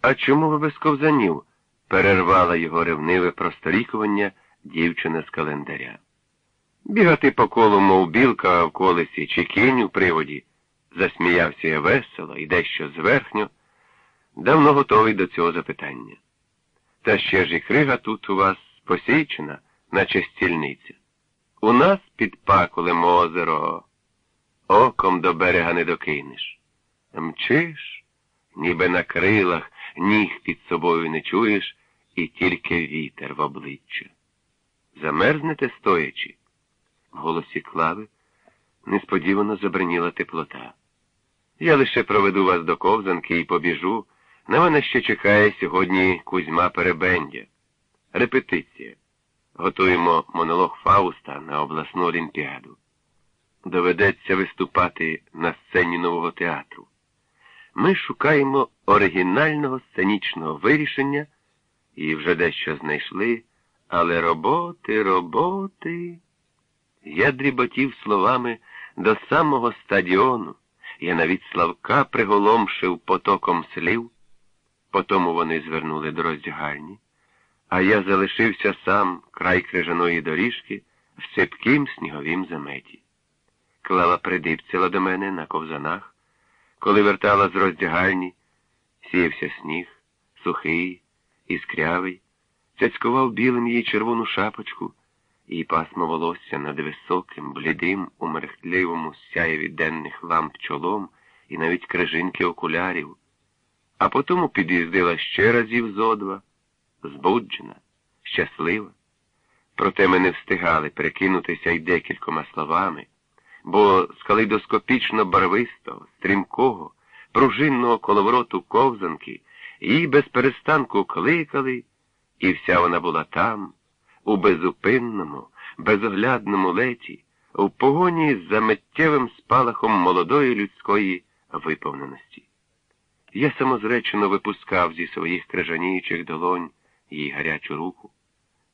А чому ви без ковзанів? перервала його ревниве просторікування дівчина з календаря. Бігати по колу, мов білка в колесі чи кінь у приводі, засміявся я весело і дещо зверхньо, давно готовий до цього запитання. Та ще ж і крига тут у вас посічена, наче стільниця. У нас під пакулем озеро, оком до берега не докинеш. Мчиш, ніби на крилах, ніг під собою не чуєш, і тільки вітер в обличчя. Замерзнете стоячи. В голосі клави несподівано забриніла теплота. Я лише проведу вас до ковзанки і побіжу. На мене ще чекає сьогодні Кузьма Перебендя. Репетиція. Готуємо монолог Фауста на обласну олімпіаду. Доведеться виступати на сцені нового театру. Ми шукаємо оригінального сценічного вирішення і вже дещо знайшли, але роботи, роботи. Я дріботів словами до самого стадіону. Я навіть Славка приголомшив потоком слів. Потому вони звернули до роздягальні, а я залишився сам край крижаної доріжки в сипким сніговім заметі. Клава придипцяла до мене на ковзанах, коли вертала з роздягальні, сіявся сніг, сухий, іскрявий, цяцькував білим її червону шапочку, і пасмо волосся над високим, блідим, у мерехтливому сяєві денних ламп чолом і навіть крижинки окулярів а потому під'їздила ще разів зо два, збуджена, щаслива. Проте ми не встигали перекинутися й декількома словами, бо з калейдоскопічно барвистого, стрімкого, пружинного коловороту ковзанки її без перестанку кликали, і вся вона була там, у безупинному, безоглядному леті, у погоні за миттєвим спалахом молодої людської виповненості. Я самозречено випускав зі своїх крижаніючих долонь її гарячу руку,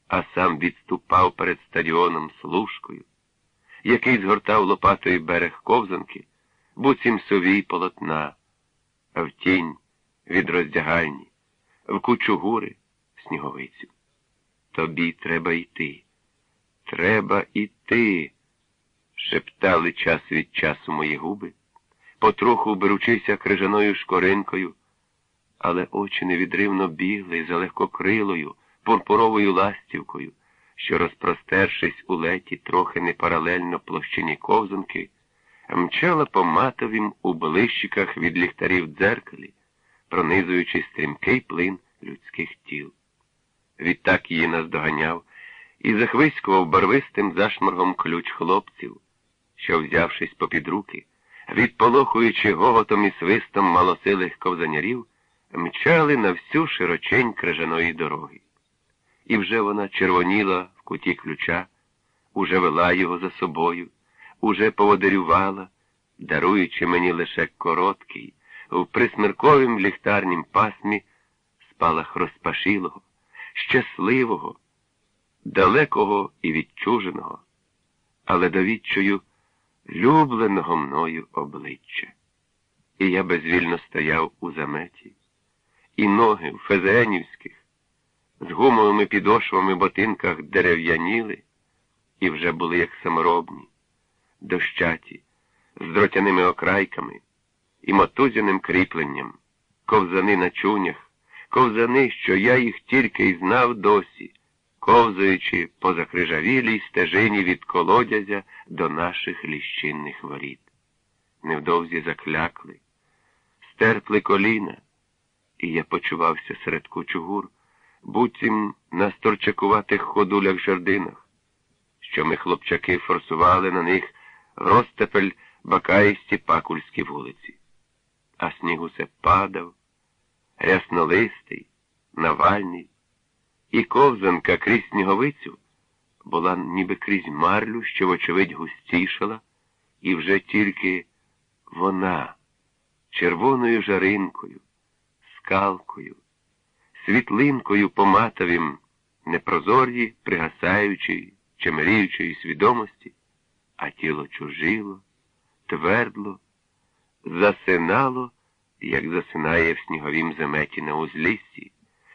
а сам відступав перед стадіоном служкою, який згортав лопатою берег ковзанки, буцім совій полотна, в тінь від роздягальні, в кучу гури сніговицю. Тобі треба йти. Треба йти, шептали час від часу мої губи потроху беручися крижаною шкоринкою, але очі невідривно бігли за легкокрилою, пурпуровою ластівкою, що, розпростершись у леті трохи непаралельно площині ковзанки, мчала по матовім у блищиках від ліхтарів дзеркалі, пронизуючи стрімкий плин людських тіл. Відтак її наздоганяв і захвиськував барвистим зашморгом ключ хлопців, що, взявшись попід руки, відполохуючи гоготом і свистом малосилих ковзанярів, мчали на всю широчень крижаної дороги. І вже вона червоніла в куті ключа, уже вела його за собою, уже поводирювала, даруючи мені лише короткий, в присмерковім ліхтарнім пасмі спалах розпашілого, щасливого, далекого і відчуженого, але довідчою любленого мною обличчя. І я безвільно стояв у заметі, і ноги в фезенівських, з гумовими підошвами ботинках дерев'яніли, і вже були як саморобні, дощаті, з дротяними окрайками і мотузяним кріпленням, ковзани на чунях, ковзани, що я їх тільки й знав досі ковзаючи по закрижавілій стежині від колодязя до наших ліщинних воріт. Невдовзі заклякли, стерпли коліна, і я почувався серед кучугур, буцім на сторчакуватих ходулях жердинах, що ми хлопчаки форсували на них розтепель бакаїсті пакульські вулиці. А сніг усе падав, ряснолистий, навальний і ковзанка крізь сніговицю була ніби крізь марлю, що, вочевидь, густішала, і вже тільки вона червоною жаринкою, скалкою, світлинкою по непрозорі, пригасаючої, чемеріючої свідомості, а тіло чужило, твердло, засинало як засинає в сніговім заметі на узліссі.